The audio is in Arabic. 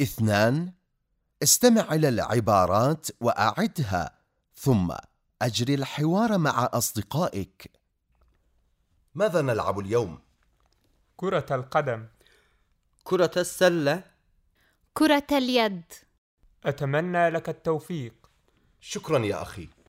اثنان استمع إلى العبارات وأعدها ثم أجري الحوار مع أصدقائك. ماذا نلعب اليوم؟ كرة القدم. كرة السلة. كرة اليد. أتمنى لك التوفيق. شكرا يا أخي.